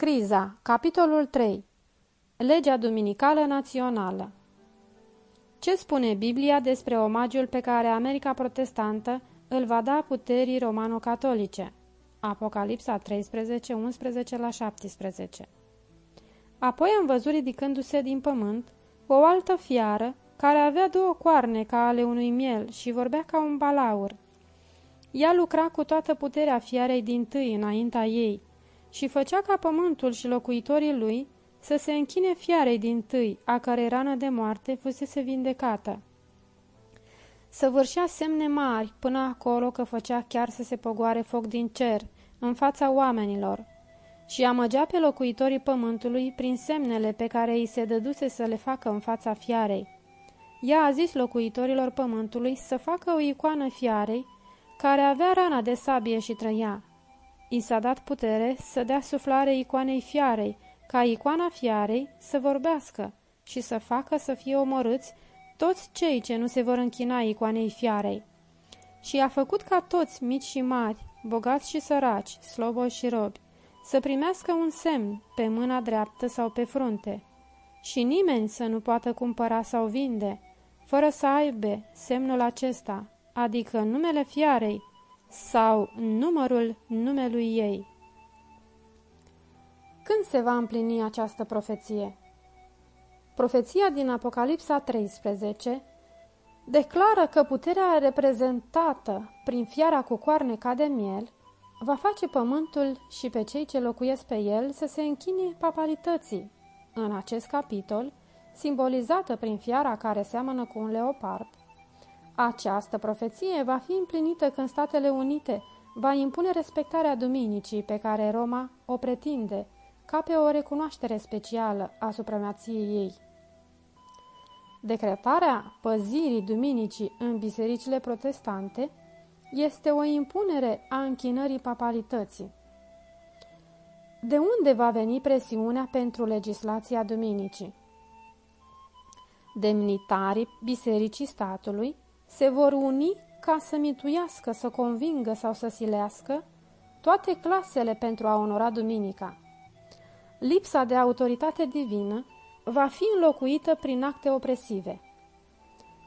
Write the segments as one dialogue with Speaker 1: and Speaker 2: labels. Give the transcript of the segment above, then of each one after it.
Speaker 1: Criza, capitolul 3 Legea duminicală națională Ce spune Biblia despre omagiul pe care America protestantă îl va da puterii romano-catolice? Apocalipsa 13, 11 la 17 Apoi am văzut ridicându-se din pământ o altă fiară care avea două coarne ca ale unui miel și vorbea ca un balaur. Ea lucra cu toată puterea fiarei din tâi înaintea ei și făcea ca pământul și locuitorii lui să se închine fiarei din tâi, a care rană de moarte fusese vindecată. Săvârșea semne mari până acolo că făcea chiar să se pogoare foc din cer, în fața oamenilor, și amăgea pe locuitorii pământului prin semnele pe care îi se dăduse să le facă în fața fiarei. Ea a zis locuitorilor pământului să facă o icoană fiarei, care avea rana de sabie și trăia. I s-a dat putere să dea suflare icoanei fiarei, ca icoana fiarei să vorbească și să facă să fie omorâți toți cei ce nu se vor închina icoanei fiarei. Și a făcut ca toți, mici și mari, bogați și săraci, sloboși și robi, să primească un semn pe mâna dreaptă sau pe frunte, și nimeni să nu poată cumpăra sau vinde, fără să aibă semnul acesta, adică numele fiarei sau numărul numelui ei. Când se va împlini această profeție? Profeția din Apocalipsa 13 declară că puterea reprezentată prin fiara cu coarne ca de miel va face pământul și pe cei ce locuiesc pe el să se închine papalității. În acest capitol, simbolizată prin fiara care seamănă cu un leopard, această profeție va fi împlinită când Statele Unite va impune respectarea duminicii pe care Roma o pretinde ca pe o recunoaștere specială a supremației ei. Decretarea păzirii duminicii în bisericile protestante este o impunere a închinării papalității. De unde va veni presiunea pentru legislația duminicii? Demnitarii bisericii statului se vor uni ca să mituiască, să convingă sau să silească toate clasele pentru a onora duminica. Lipsa de autoritate divină va fi înlocuită prin acte opresive.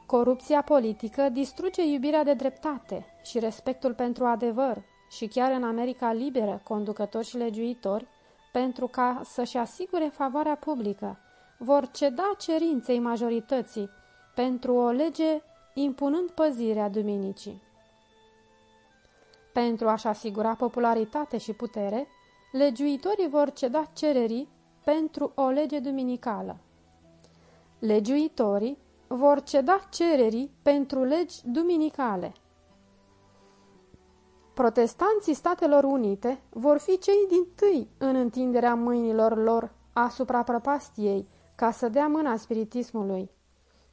Speaker 1: Corupția politică distruge iubirea de dreptate și respectul pentru adevăr și chiar în America liberă, conducători și legiuitori, pentru ca să-și asigure favoarea publică, vor ceda cerinței majorității pentru o lege impunând păzirea duminicii. Pentru a-și asigura popularitate și putere, legiuitorii vor ceda cererii pentru o lege duminicală. Legiuitorii vor ceda cererii pentru legi duminicale. Protestanții Statelor Unite vor fi cei din tâi în întinderea mâinilor lor asupra prăpastiei ca să dea mâna spiritismului.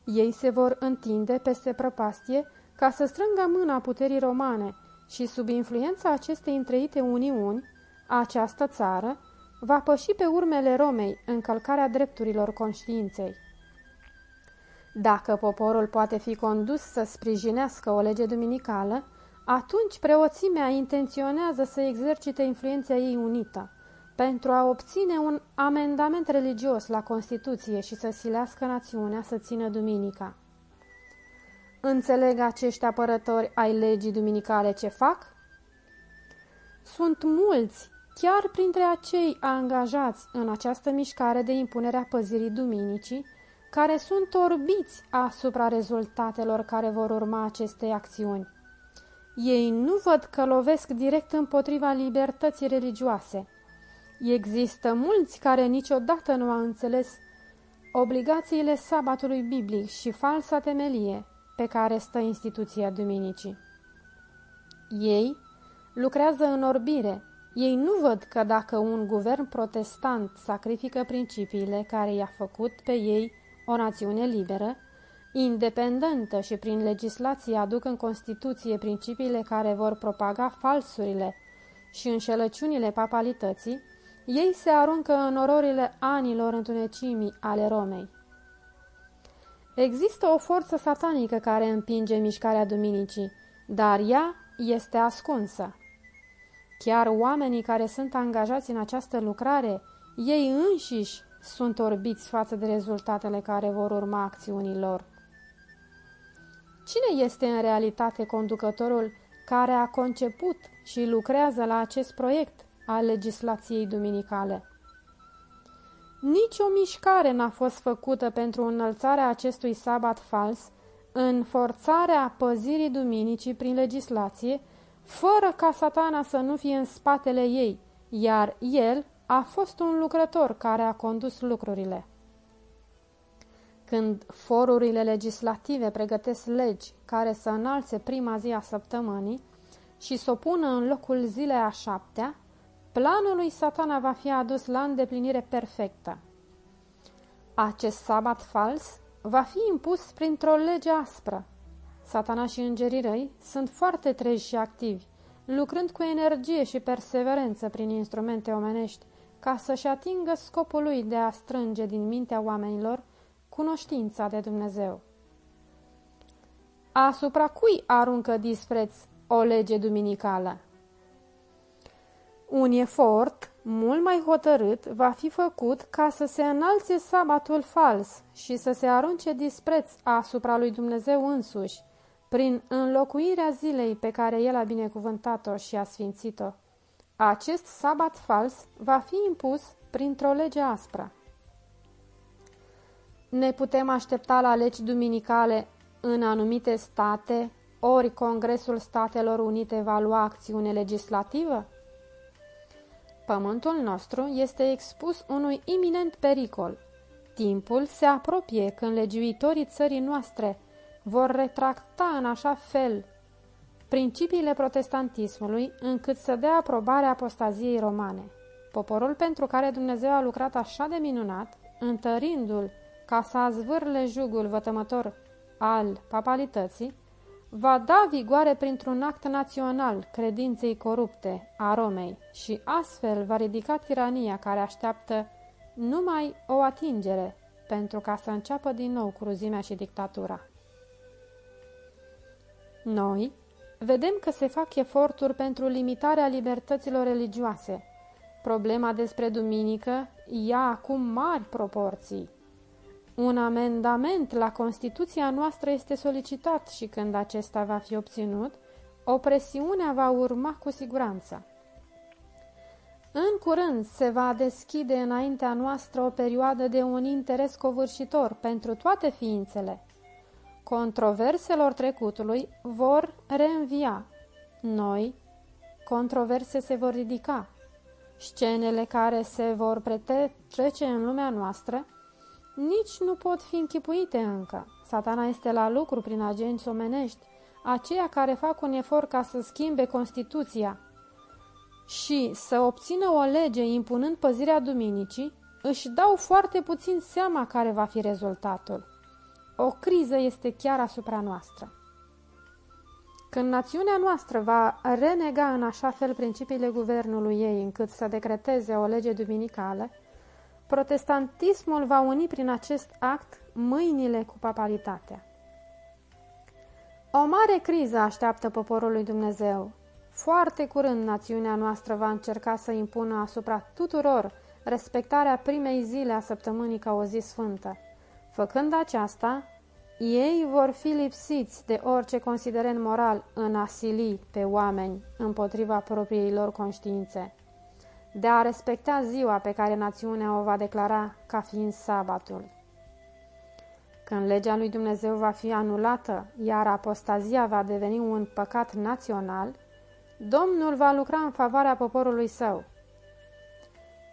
Speaker 1: Ei se vor întinde peste prăpastie ca să strângă mâna puterii romane și sub influența acestei întreite uniuni, această țară va păși pe urmele Romei încălcarea drepturilor conștiinței. Dacă poporul poate fi condus să sprijinească o lege duminicală, atunci preoțimea intenționează să exercite influența ei unită pentru a obține un amendament religios la Constituție și să silească națiunea să țină duminica. Înțeleg acești apărători ai legii duminicale ce fac? Sunt mulți, chiar printre acei angajați în această mișcare de impunere a păzirii duminicii, care sunt orbiți asupra rezultatelor care vor urma acestei acțiuni. Ei nu văd că lovesc direct împotriva libertății religioase – Există mulți care niciodată nu au înțeles obligațiile sabatului biblic și falsa temelie pe care stă instituția duminicii. Ei lucrează în orbire. Ei nu văd că dacă un guvern protestant sacrifică principiile care i-a făcut pe ei o națiune liberă, independentă și prin legislație aduc în Constituție principiile care vor propaga falsurile și înșelăciunile papalității, ei se aruncă în ororile anilor întunecimii ale Romei. Există o forță satanică care împinge mișcarea duminicii, dar ea este ascunsă. Chiar oamenii care sunt angajați în această lucrare ei înșiși sunt orbiți față de rezultatele care vor urma acțiunilor. Cine este în realitate conducătorul care a conceput și lucrează la acest proiect al legislației duminicale? Nici o mișcare n-a fost făcută pentru înălțarea acestui sabat fals în forțarea păzirii duminicii prin legislație, fără ca satana să nu fie în spatele ei, iar el a fost un lucrător care a condus lucrurile. Când forurile legislative pregătesc legi care să înalțe prima zi a săptămânii și să o pună în locul zilei a șaptea, planul lui satana va fi adus la îndeplinire perfectă. Acest sabat fals va fi impus printr-o lege aspră. Satana și îngerii răi sunt foarte treji și activi, lucrând cu energie și perseverență prin instrumente omenești, ca să-și atingă scopul lui de a strânge din mintea oamenilor cunoștința de Dumnezeu. Asupra cui aruncă dispreț o lege duminicală? Un efort mult mai hotărât va fi făcut ca să se înalțe sabatul fals și să se arunce dispreț asupra lui Dumnezeu însuși, prin înlocuirea zilei pe care El a binecuvântat-o și a sfințit-o. Acest sabat fals va fi impus printr-o lege aspră. Ne putem aștepta la legi duminicale în anumite state, ori Congresul Statelor Unite va lua acțiune legislativă? Pământul nostru este expus unui iminent pericol. Timpul se apropie când legiuitorii țării noastre vor retracta în așa fel principiile protestantismului încât să dea aprobare apostaziei romane. Poporul pentru care Dumnezeu a lucrat așa de minunat, întărindu-l ca să azvârle jugul vătămător al papalității, va da vigoare printr-un act național credinței corupte a Romei și astfel va ridica tirania care așteaptă numai o atingere pentru ca să înceapă din nou cruzimea și dictatura. Noi vedem că se fac eforturi pentru limitarea libertăților religioase. Problema despre duminică ia acum mari proporții. Un amendament la Constituția noastră este solicitat și când acesta va fi obținut, opresiunea va urma cu siguranță. În curând se va deschide înaintea noastră o perioadă de un interes covârșitor pentru toate ființele. Controverselor trecutului vor reînvia. Noi, controverse se vor ridica. Scenele care se vor trece în lumea noastră nici nu pot fi închipuite încă. Satana este la lucru prin agenți omenești, aceia care fac un efort ca să schimbe Constituția și să obțină o lege impunând păzirea duminicii, își dau foarte puțin seama care va fi rezultatul. O criză este chiar asupra noastră. Când națiunea noastră va renega în așa fel principiile guvernului ei încât să decreteze o lege duminicală, Protestantismul va uni prin acest act mâinile cu papalitatea. O mare criză așteaptă poporul lui Dumnezeu. Foarte curând națiunea noastră va încerca să impună asupra tuturor respectarea primei zile a săptămânii ca o zi sfântă. Făcând aceasta, ei vor fi lipsiți de orice considerent moral în a sili pe oameni împotriva propriilor conștiințe de a respecta ziua pe care națiunea o va declara ca fiind sabatul. Când legea lui Dumnezeu va fi anulată, iar apostazia va deveni un păcat național, Domnul va lucra în favoarea poporului său.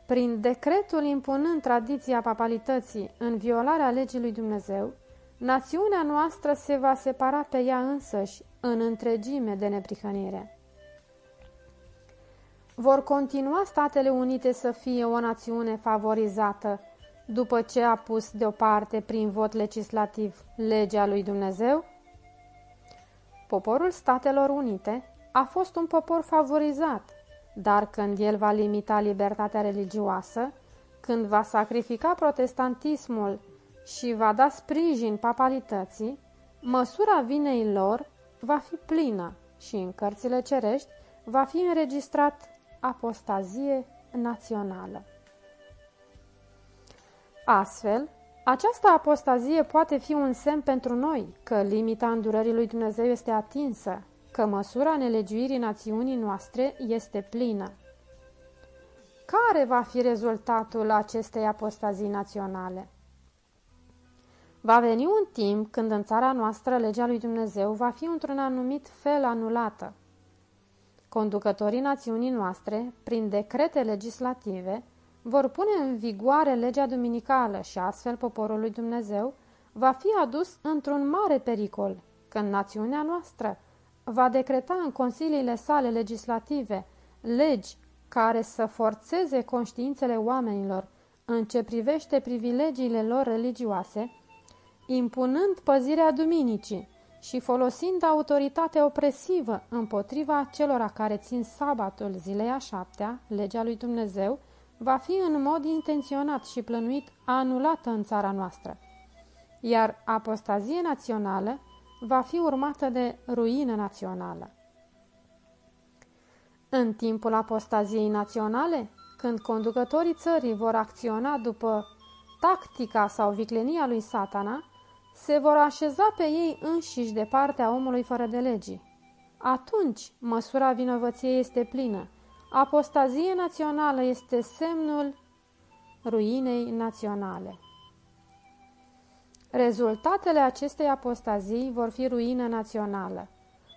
Speaker 1: Prin decretul impunând tradiția papalității în violarea legii lui Dumnezeu, națiunea noastră se va separa pe ea însăși în întregime de neprihănire. Vor continua Statele Unite să fie o națiune favorizată după ce a pus deoparte prin vot legislativ legea lui Dumnezeu? Poporul Statelor Unite a fost un popor favorizat, dar când el va limita libertatea religioasă, când va sacrifica protestantismul și va da sprijin papalității, măsura vinei lor va fi plină și în cărțile cerești va fi înregistrat apostazie națională. Astfel, această apostazie poate fi un semn pentru noi că limita îndurării lui Dumnezeu este atinsă, că măsura nelegiuirii națiunii noastre este plină. Care va fi rezultatul acestei apostazii naționale? Va veni un timp când în țara noastră legea lui Dumnezeu va fi într-un anumit fel anulată. Conducătorii națiunii noastre, prin decrete legislative, vor pune în vigoare legea duminicală și astfel poporul lui Dumnezeu va fi adus într-un mare pericol, când națiunea noastră va decreta în consiliile sale legislative legi care să forțeze conștiințele oamenilor în ce privește privilegiile lor religioase, impunând păzirea duminicii și folosind autoritate opresivă împotriva celor care țin sabatul zilei a șaptea, legea lui Dumnezeu, va fi în mod intenționat și plănuit anulată în țara noastră, iar apostazie națională va fi urmată de ruină națională. În timpul apostaziei naționale, când conducătorii țării vor acționa după tactica sau viclenia lui satana, se vor așeza pe ei înșiși de partea omului fără de legii. Atunci, măsura vinovăției este plină. Apostazie națională este semnul ruinei naționale. Rezultatele acestei apostazii vor fi ruină națională.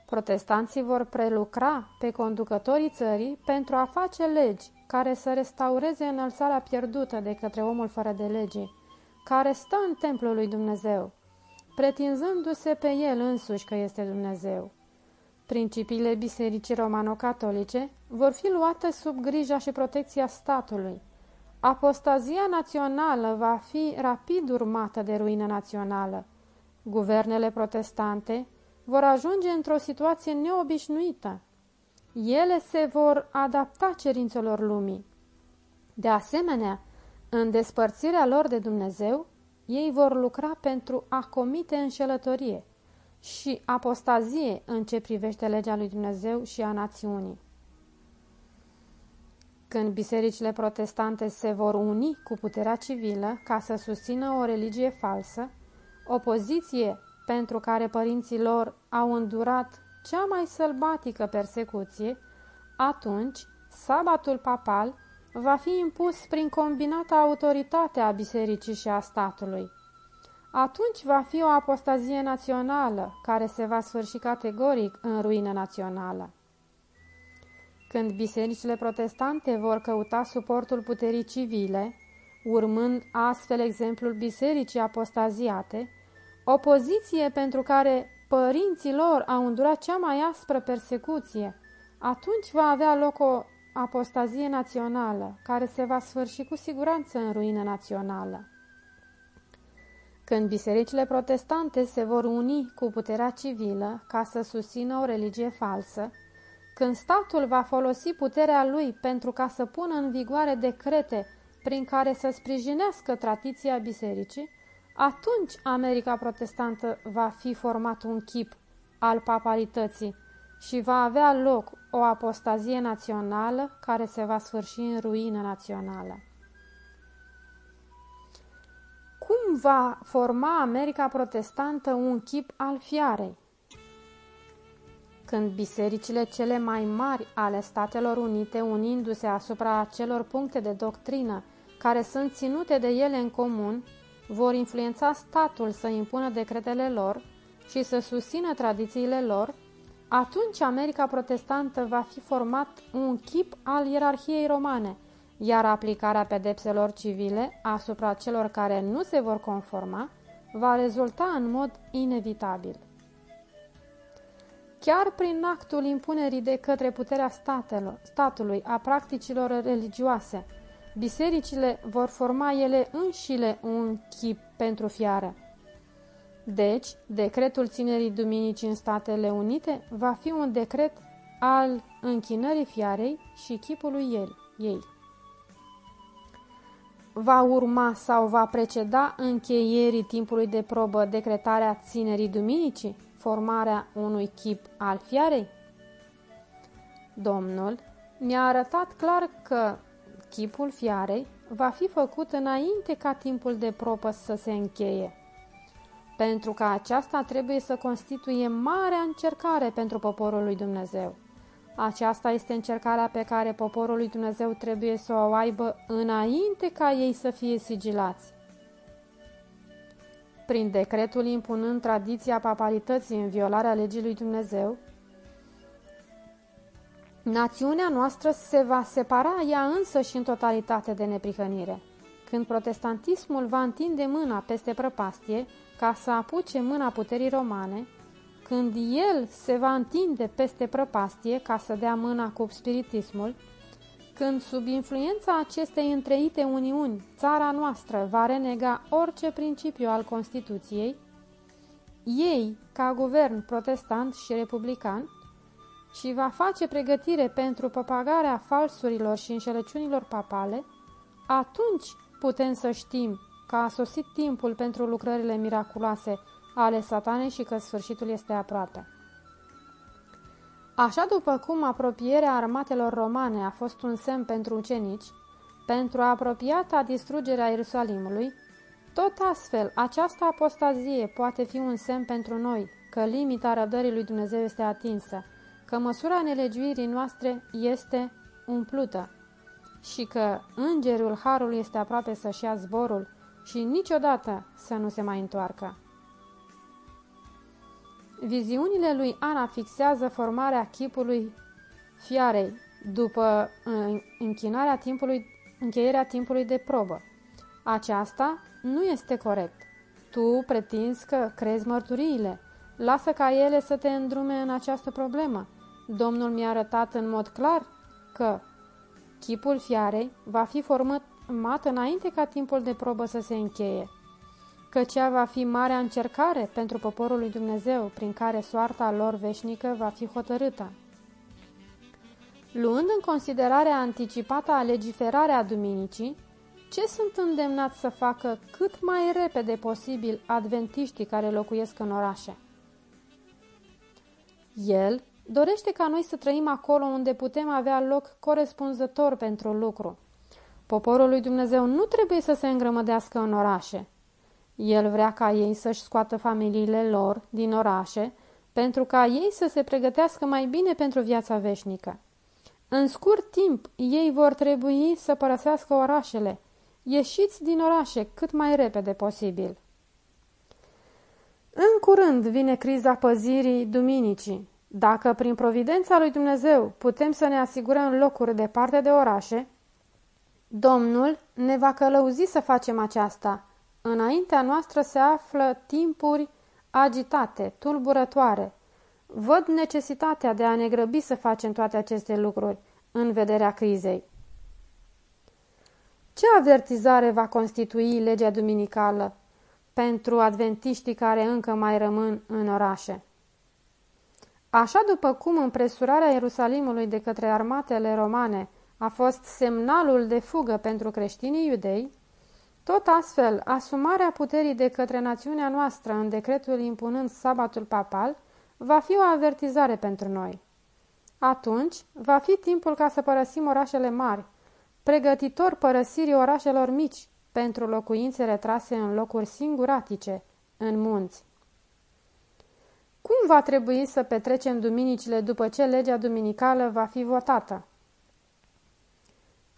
Speaker 1: Protestanții vor prelucra pe conducătorii țării pentru a face legi care să restaureze înălțarea pierdută de către omul fără de lege, care stă în templul lui Dumnezeu, pretinzându-se pe el însuși că este Dumnezeu. Principiile bisericii romano-catolice vor fi luate sub grija și protecția statului. Apostazia națională va fi rapid urmată de ruină națională. Guvernele protestante vor ajunge într-o situație neobișnuită. Ele se vor adapta cerințelor lumii. De asemenea, în despărțirea lor de Dumnezeu, ei vor lucra pentru a comite înșelătorie și apostazie în ce privește legea lui Dumnezeu și a națiunii. Când bisericile protestante se vor uni cu puterea civilă ca să susțină o religie falsă, opoziție pentru care părinții lor au îndurat cea mai sălbatică persecuție, atunci sabatul papal va fi impus prin combinată autoritate a bisericii și a statului. Atunci va fi o apostazie națională care se va sfârși categoric în ruină națională. Când bisericile protestante vor căuta suportul puterii civile, urmând astfel exemplul bisericii apostaziate, opoziție pentru care părinții lor au îndurat cea mai aspră persecuție, atunci va avea loc o apostazie națională, care se va sfârși cu siguranță în ruină națională. Când bisericile protestante se vor uni cu puterea civilă ca să susțină o religie falsă, când statul va folosi puterea lui pentru ca să pună în vigoare decrete prin care să sprijinească tradiția bisericii, atunci America protestantă va fi format un chip al papalității și va avea loc o apostazie națională care se va sfârși în ruină națională. Cum va forma America protestantă un chip al fiarei? Când bisericile cele mai mari ale Statelor Unite, unindu-se asupra acelor puncte de doctrină care sunt ținute de ele în comun, vor influența statul să impună decretele lor și să susțină tradițiile lor, atunci America protestantă va fi format un chip al ierarhiei romane, iar aplicarea pedepselor civile asupra celor care nu se vor conforma va rezulta în mod inevitabil. Chiar prin actul impunerii de către puterea statelor, statului a practicilor religioase, bisericile vor forma ele înșile un chip pentru fiară. Deci, decretul ținerii duminicii în Statele Unite va fi un decret al închinării fiarei și chipului ei. ei. Va urma sau va preceda încheierii timpului de probă decretarea ținerii duminicii, formarea unui chip al fiarei? Domnul mi-a arătat clar că chipul fiarei va fi făcut înainte ca timpul de probă să se încheie. Pentru că aceasta trebuie să constituie marea încercare pentru poporul lui Dumnezeu. Aceasta este încercarea pe care poporul lui Dumnezeu trebuie să o aibă înainte ca ei să fie sigilați. Prin decretul impunând tradiția papalității în violarea legii lui Dumnezeu, națiunea noastră se va separa ea însă și în totalitate de neprihănire. Când protestantismul va întinde mâna peste prăpastie ca să apuce mâna puterii romane, când el se va întinde peste prăpastie ca să dea mâna cu spiritismul, când sub influența acestei întreite uniuni țara noastră va renega orice principiu al Constituției, ei, ca guvern protestant și republican, și va face pregătire pentru propagarea falsurilor și înșelăciunilor papale, atunci putem să știm că a sosit timpul pentru lucrările miraculoase ale satanei și că sfârșitul este aproape. Așa după cum apropierea armatelor romane a fost un semn pentru ucenici, pentru apropiata distrugerea Ierusalimului, tot astfel, această apostazie poate fi un semn pentru noi că limita răbdării lui Dumnezeu este atinsă, că măsura nelegiuirii noastre este umplută și că îngerul Harului este aproape să-și ia zborul și niciodată să nu se mai întoarcă. Viziunile lui Ana fixează formarea chipului fiarei după închinarea timpului, încheierea timpului de probă. Aceasta nu este corect. Tu pretinzi că crezi mărturiile. Lasă ca ele să te îndrume în această problemă. Domnul mi-a arătat în mod clar că chipul fiarei va fi format înainte ca timpul de probă să se încheie că cea va fi marea încercare pentru poporul lui Dumnezeu, prin care soarta lor veșnică va fi hotărâtă. Luând în considerare anticipată a legiferarea duminicii, ce sunt îndemnați să facă cât mai repede posibil adventiștii care locuiesc în orașe? El dorește ca noi să trăim acolo unde putem avea loc corespunzător pentru lucru. Poporul lui Dumnezeu nu trebuie să se îngrămădească în orașe, el vrea ca ei să-și scoată familiile lor din orașe, pentru ca ei să se pregătească mai bine pentru viața veșnică. În scurt timp, ei vor trebui să părăsească orașele. Ieșiți din orașe cât mai repede posibil. În curând vine criza păzirii duminicii. Dacă prin providența lui Dumnezeu putem să ne asigurăm locuri departe de orașe, Domnul ne va călăuzi să facem aceasta – Înaintea noastră se află timpuri agitate, tulburătoare. Văd necesitatea de a ne grăbi să facem toate aceste lucruri în vederea crizei. Ce avertizare va constitui legea duminicală pentru adventiștii care încă mai rămân în orașe? Așa după cum împresurarea Ierusalimului de către armatele romane a fost semnalul de fugă pentru creștinii iudei, tot astfel, asumarea puterii de către națiunea noastră în decretul impunând sabatul papal va fi o avertizare pentru noi. Atunci, va fi timpul ca să părăsim orașele mari, pregătitor părăsirii orașelor mici pentru locuințe retrase în locuri singuratice, în munți. Cum va trebui să petrecem duminicile după ce legea duminicală va fi votată?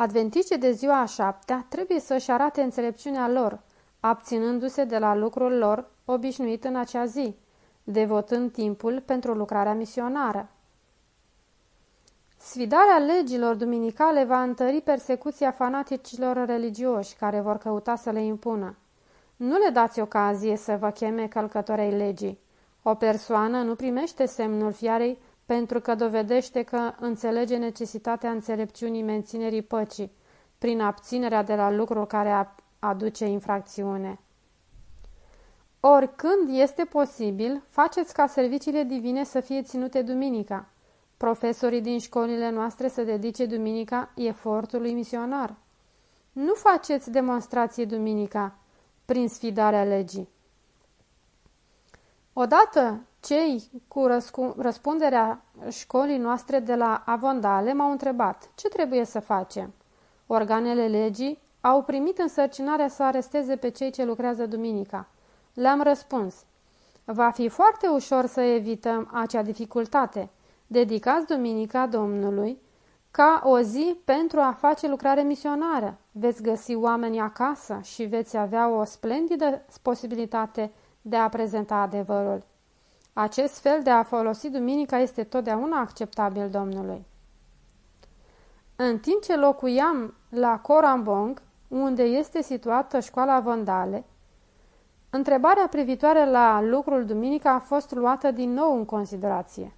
Speaker 1: Adventicii de ziua a șaptea trebuie să-și arate înțelepciunea lor, abținându-se de la lucrul lor obișnuit în acea zi, devotând timpul pentru lucrarea misionară. Sfidarea legilor duminicale va întări persecuția fanaticilor religioși care vor căuta să le impună. Nu le dați ocazie să vă cheme călcătorei legii. O persoană nu primește semnul fiarei pentru că dovedește că înțelege necesitatea înțelepciunii menținerii păcii prin abținerea de la lucruri care aduce infracțiune. Oricând este posibil, faceți ca serviciile divine să fie ținute duminica. Profesorii din școlile noastre să dedice duminica efortului misionar. Nu faceți demonstrații duminica prin sfidarea legii. Odată cei cu răspunderea școlii noastre de la Avondale m-au întrebat ce trebuie să facem. Organele legii au primit însărcinarea să aresteze pe cei ce lucrează duminica. Le-am răspuns, va fi foarte ușor să evităm acea dificultate. Dedicați duminica Domnului ca o zi pentru a face lucrare misionară. Veți găsi oameni acasă și veți avea o splendidă posibilitate de a prezenta adevărul. Acest fel de a folosi duminica este totdeauna acceptabil Domnului. În timp ce locuiam la Corambong, unde este situată școala Vandale, întrebarea privitoare la lucrul duminica a fost luată din nou în considerație.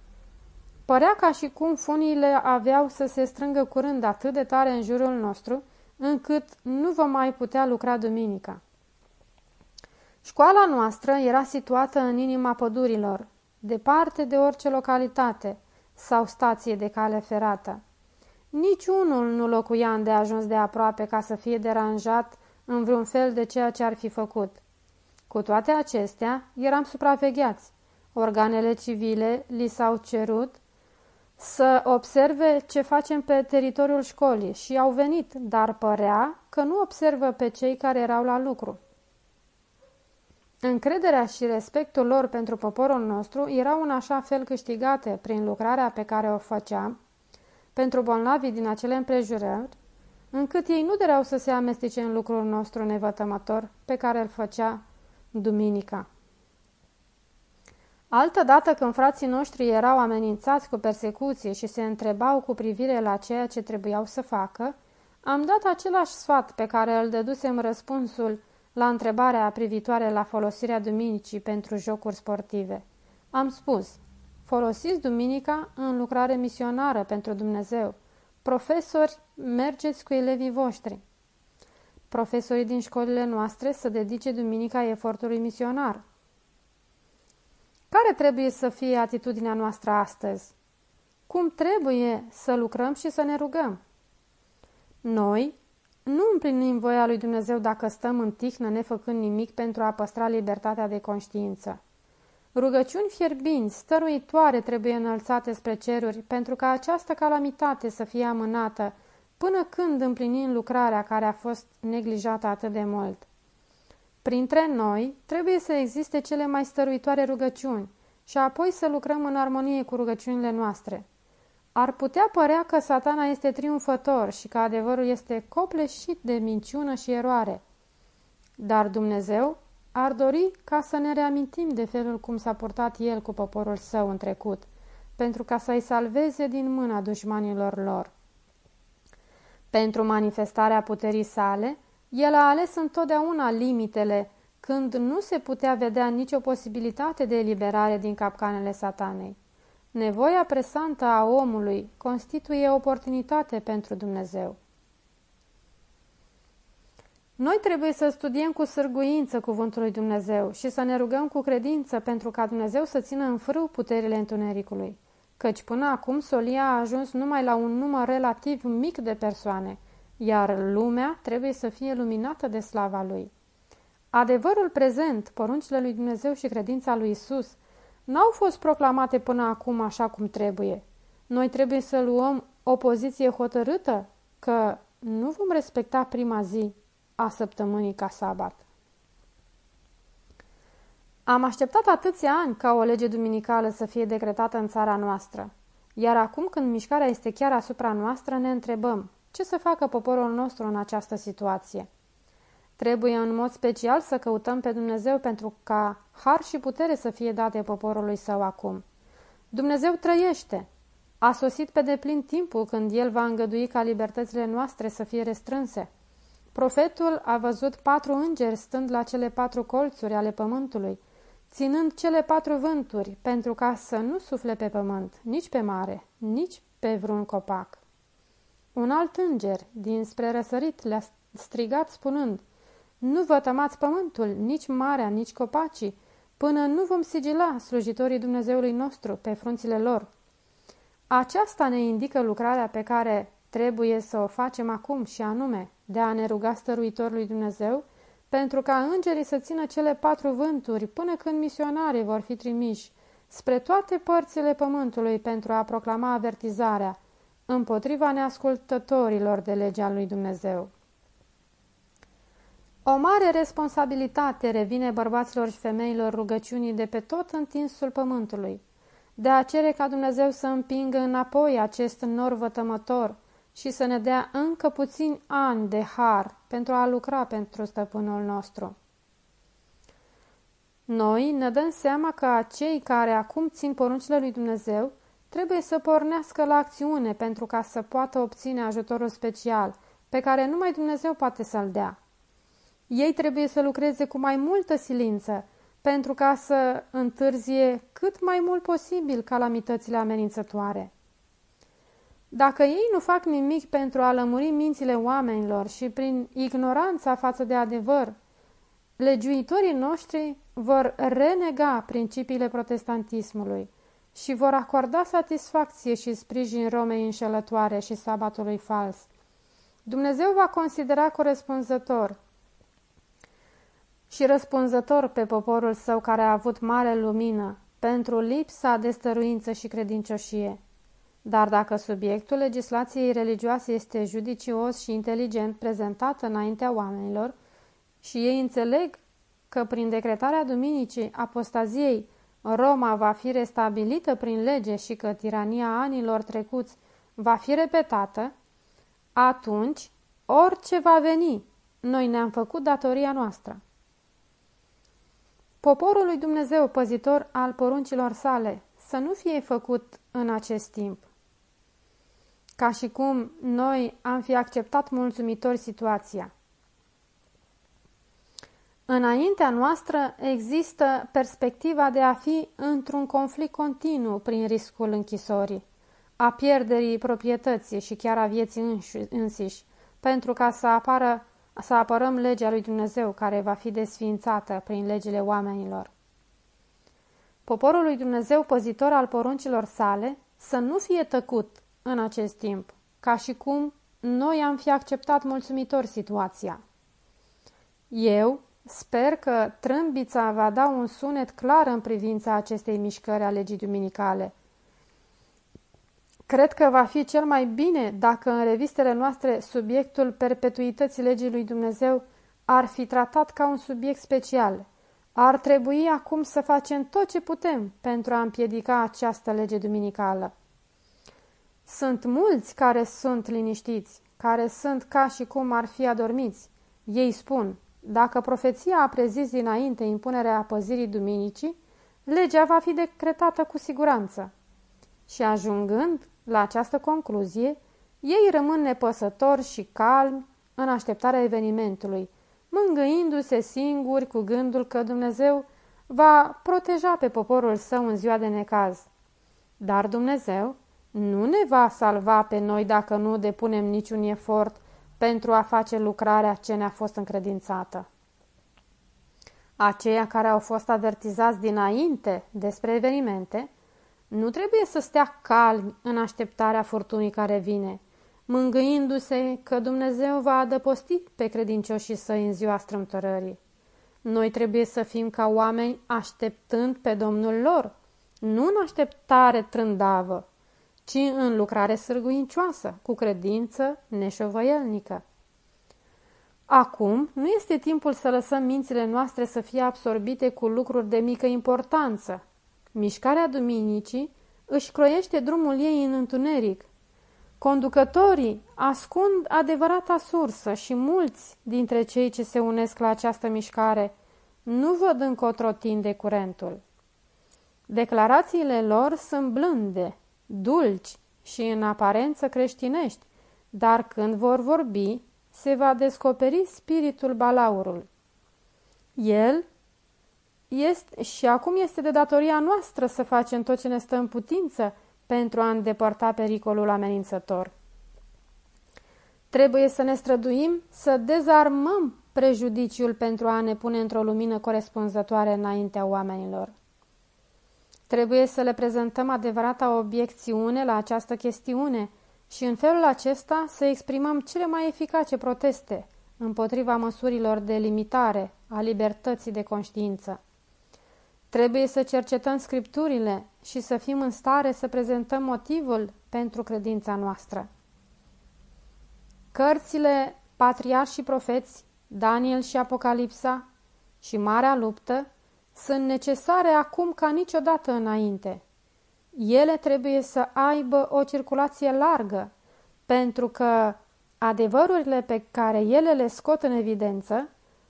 Speaker 1: Părea ca și cum funiile aveau să se strângă curând atât de tare în jurul nostru, încât nu vom mai putea lucra duminica. Școala noastră era situată în inima pădurilor, departe de orice localitate sau stație de cale ferată. Niciunul nu locuia de ajuns de aproape ca să fie deranjat în vreun fel de ceea ce ar fi făcut. Cu toate acestea, eram supravegheați. Organele civile li s-au cerut să observe ce facem pe teritoriul școlii și au venit, dar părea că nu observă pe cei care erau la lucru. Încrederea și respectul lor pentru poporul nostru erau în așa fel câștigate prin lucrarea pe care o făceam pentru bolnavii din acele împrejurări, încât ei nu doreau să se amestece în lucrul nostru nevătămător pe care îl făcea duminica. Altădată când frații noștri erau amenințați cu persecuție și se întrebau cu privire la ceea ce trebuiau să facă, am dat același sfat pe care îl dădusem răspunsul la întrebarea privitoare la folosirea duminicii pentru jocuri sportive. Am spus, folosiți duminica în lucrare misionară pentru Dumnezeu. Profesori, mergeți cu elevii voștri. Profesorii din școlile noastre să dedice duminica efortului misionar. Care trebuie să fie atitudinea noastră astăzi? Cum trebuie să lucrăm și să ne rugăm? Noi nu împlinim voia lui Dumnezeu dacă stăm în tihnă nefăcând nimic pentru a păstra libertatea de conștiință. Rugăciuni fierbinți, stăruitoare trebuie înălțate spre ceruri pentru ca această calamitate să fie amânată până când împlinim lucrarea care a fost neglijată atât de mult. Printre noi trebuie să existe cele mai stăruitoare rugăciuni și apoi să lucrăm în armonie cu rugăciunile noastre. Ar putea părea că satana este triumfător și că adevărul este copleșit de minciună și eroare. Dar Dumnezeu ar dori ca să ne reamintim de felul cum s-a purtat El cu poporul său în trecut, pentru ca să-i salveze din mâna dușmanilor lor. Pentru manifestarea puterii sale, El a ales întotdeauna limitele când nu se putea vedea nicio posibilitate de eliberare din capcanele satanei. Nevoia presantă a omului constituie oportunitate pentru Dumnezeu. Noi trebuie să studiem cu sârguință cuvântul lui Dumnezeu și să ne rugăm cu credință pentru ca Dumnezeu să țină în frâu puterile întunericului, căci până acum solia a ajuns numai la un număr relativ mic de persoane, iar lumea trebuie să fie luminată de slava Lui. Adevărul prezent, poruncile lui Dumnezeu și credința lui Isus, n-au fost proclamate până acum așa cum trebuie. Noi trebuie să luăm o poziție hotărâtă că nu vom respecta prima zi a săptămânii ca sabat. Am așteptat atâția ani ca o lege duminicală să fie decretată în țara noastră, iar acum când mișcarea este chiar asupra noastră, ne întrebăm ce să facă poporul nostru în această situație. Trebuie în mod special să căutăm pe Dumnezeu pentru ca har și putere să fie date poporului său acum. Dumnezeu trăiește. A sosit pe deplin timpul când El va îngădui ca libertățile noastre să fie restrânse. Profetul a văzut patru îngeri stând la cele patru colțuri ale pământului, ținând cele patru vânturi, pentru ca să nu sufle pe pământ, nici pe mare, nici pe vreun copac. Un alt înger, dinspre răsărit, le-a strigat spunând, Nu vă tămați pământul, nici marea, nici copacii, până nu vom sigila slujitorii Dumnezeului nostru pe frunțile lor. Aceasta ne indică lucrarea pe care trebuie să o facem acum și anume de a ne ruga stăruitorului Dumnezeu pentru ca îngerii să țină cele patru vânturi până când misionarii vor fi trimiși spre toate părțile pământului pentru a proclama avertizarea. împotriva neascultătorilor de legea lui Dumnezeu. O mare responsabilitate revine bărbaților și femeilor rugăciunii de pe tot întinsul pământului, de a cere ca Dumnezeu să împingă înapoi acest nor vătămător și să ne dea încă puțini ani de har pentru a lucra pentru stăpânul nostru. Noi ne dăm seama că cei care acum țin poruncile lui Dumnezeu trebuie să pornească la acțiune pentru ca să poată obține ajutorul special pe care numai Dumnezeu poate să-l dea. Ei trebuie să lucreze cu mai multă silință pentru ca să întârzie cât mai mult posibil calamitățile amenințătoare. Dacă ei nu fac nimic pentru a lămuri mințile oamenilor și prin ignoranța față de adevăr, legiuitorii noștri vor renega principiile protestantismului și vor acorda satisfacție și sprijin Romei înșelătoare și sabatului fals. Dumnezeu va considera corespunzător și răspunzător pe poporul său care a avut mare lumină pentru lipsa de stăruință și credincioșie. Dar dacă subiectul legislației religioase este judicios și inteligent prezentat înaintea oamenilor și ei înțeleg că prin decretarea duminicii apostaziei Roma va fi restabilită prin lege și că tirania anilor trecuți va fi repetată, atunci orice va veni, noi ne-am făcut datoria noastră. Poporul lui Dumnezeu, păzitor al poruncilor sale, să nu fie făcut în acest timp. Ca și cum noi am fi acceptat mulțumitori situația. Înaintea noastră există perspectiva de a fi într-un conflict continuu prin riscul închisorii, a pierderii proprietății și chiar a vieții însiși, pentru ca să, apară, să apărăm legea lui Dumnezeu care va fi desființată prin legile oamenilor. Poporul lui Dumnezeu, păzitor al poruncilor sale, să nu fie tăcut în acest timp, ca și cum noi am fi acceptat mulțumitor situația. Eu, Sper că trâmbița va da un sunet clar în privința acestei mișcări a legii duminicale. Cred că va fi cel mai bine dacă în revistele noastre subiectul perpetuității legii lui Dumnezeu ar fi tratat ca un subiect special. Ar trebui acum să facem tot ce putem pentru a împiedica această lege duminicală. Sunt mulți care sunt liniștiți, care sunt ca și cum ar fi adormiți. Ei spun, dacă profeția a prezis dinainte impunerea păzirii duminicii, legea va fi decretată cu siguranță. Și ajungând la această concluzie, ei rămân nepăsători și calmi în așteptarea evenimentului, mângâindu-se singuri cu gândul că Dumnezeu va proteja pe poporul său în ziua de necaz. Dar Dumnezeu nu ne va salva pe noi dacă nu depunem niciun efort pentru a face lucrarea ce ne-a fost încredințată. Aceia care au fost avertizați dinainte despre evenimente nu trebuie să stea calmi în așteptarea furtunii care vine, mângâindu-se că Dumnezeu va adăposti pe credincioșii săi în ziua strâmtorării. Noi trebuie să fim ca oameni așteptând pe Domnul lor, nu în așteptare trândavă, ci în lucrare sârguincioasă, cu credință neșovăielnică. Acum nu este timpul să lăsăm mințile noastre să fie absorbite cu lucruri de mică importanță. Mișcarea duminicii își croiește drumul ei în întuneric. Conducătorii ascund adevărata sursă și mulți dintre cei ce se unesc la această mișcare nu văd încotro tinde curentul. Declarațiile lor sunt blânde, dulci și în aparență creștinești, dar când vor vorbi, se va descoperi spiritul balaurul. El este, și acum este de datoria noastră să facem tot ce ne stă în putință pentru a îndepărta pericolul amenințător. Trebuie să ne străduim să dezarmăm prejudiciul pentru a ne pune într-o lumină corespunzătoare înaintea oamenilor. Trebuie să le prezentăm adevărata obiecțiune la această chestiune și în felul acesta să exprimăm cele mai eficace proteste împotriva măsurilor de limitare a libertății de conștiință. Trebuie să cercetăm scripturile și să fim în stare să prezentăm motivul pentru credința noastră. Cărțile Patriarhi și Profeți, Daniel și Apocalipsa și Marea Luptă sunt necesare acum ca niciodată înainte. Ele trebuie să aibă o circulație largă, pentru că adevărurile pe care ele le scot în evidență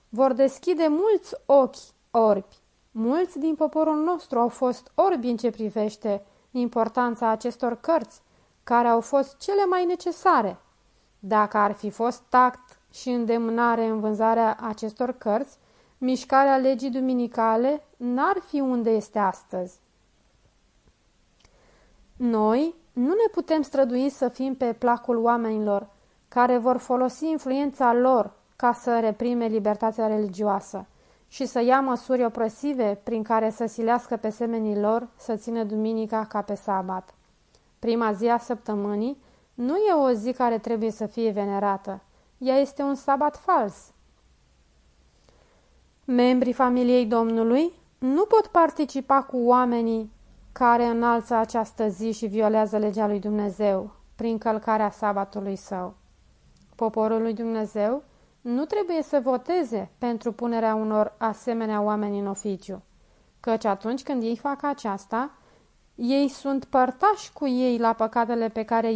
Speaker 1: vor deschide mulți ochi orbi. Mulți din poporul nostru au fost orbi în ce privește importanța acestor cărți, care au fost cele mai necesare. Dacă ar fi fost tact și îndemnare în vânzarea acestor cărți, mișcarea legii duminicale n-ar fi unde este astăzi. Noi nu ne putem strădui să fim pe placul oamenilor care vor folosi influența lor ca să reprime libertatea religioasă și să ia măsuri opresive prin care să silească pe semenii lor să țină duminica ca pe sabat. Prima zi a săptămânii nu e o zi care trebuie să fie venerată. Ea este un sabat fals. Membrii familiei Domnului nu pot participa cu oamenii care înalță această zi și violează legea lui Dumnezeu prin călcarea sabatului său. Poporul lui Dumnezeu nu trebuie să voteze pentru punerea unor asemenea oameni în oficiu, căci atunci când ei fac aceasta, ei sunt părtași cu ei la păcatele pe care